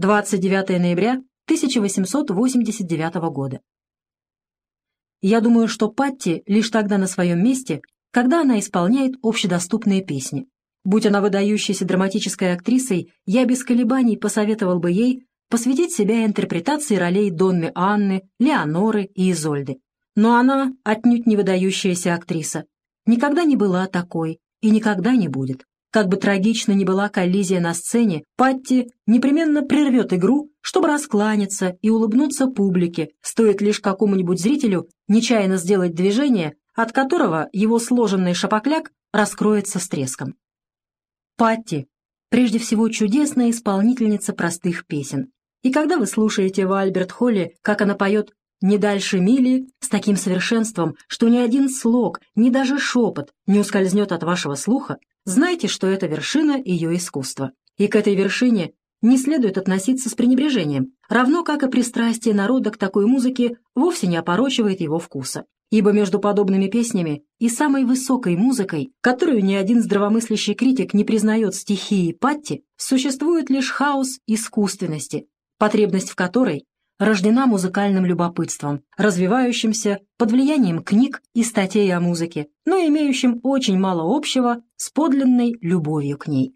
29 ноября 1889 года. Я думаю, что Патти лишь тогда на своем месте, когда она исполняет общедоступные песни. Будь она выдающейся драматической актрисой, я без колебаний посоветовал бы ей посвятить себя интерпретации ролей Донны Анны, Леоноры и Изольды. Но она отнюдь не выдающаяся актриса. Никогда не была такой и никогда не будет. Как бы трагично ни была коллизия на сцене, Патти непременно прервет игру, чтобы раскланяться и улыбнуться публике, стоит лишь какому-нибудь зрителю нечаянно сделать движение, от которого его сложенный шапокляк раскроется с треском. Патти — прежде всего чудесная исполнительница простых песен. И когда вы слушаете в Альберт Холле, как она поет «Не дальше мили» с таким совершенством, что ни один слог, ни даже шепот не ускользнет от вашего слуха, знайте, что это вершина ее искусства. И к этой вершине не следует относиться с пренебрежением, равно как и пристрастие народа к такой музыке вовсе не опорочивает его вкуса. Ибо между подобными песнями и самой высокой музыкой, которую ни один здравомыслящий критик не признает стихией Патти, существует лишь хаос искусственности, потребность в которой рождена музыкальным любопытством, развивающимся под влиянием книг и статей о музыке, но имеющим очень мало общего с подлинной любовью к ней.